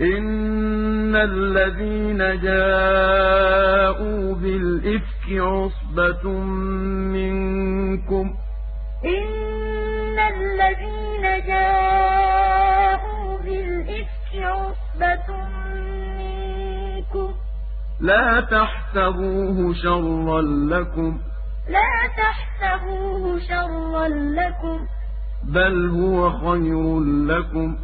إِنَّ الَّذِينَ جَاءُوا بِالْإِفْكِ عُصْبَةٌ مِّنكُمْ إِنَّ الَّذِينَ جَاءُوا بِالْإِفْكِ عُصْبَةٌ مِّنكُمْ لَا تَحْسَبُوهُ شَرًّا لَّكُمْ لَا تَحْسَبُوهُ شَرًّا لَّكُمْ بَلْ هُوَ خَيْرٌ لَّكُمْ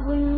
مِنْهُمْ لَهُ عَذَابٌ عَظِيمٌ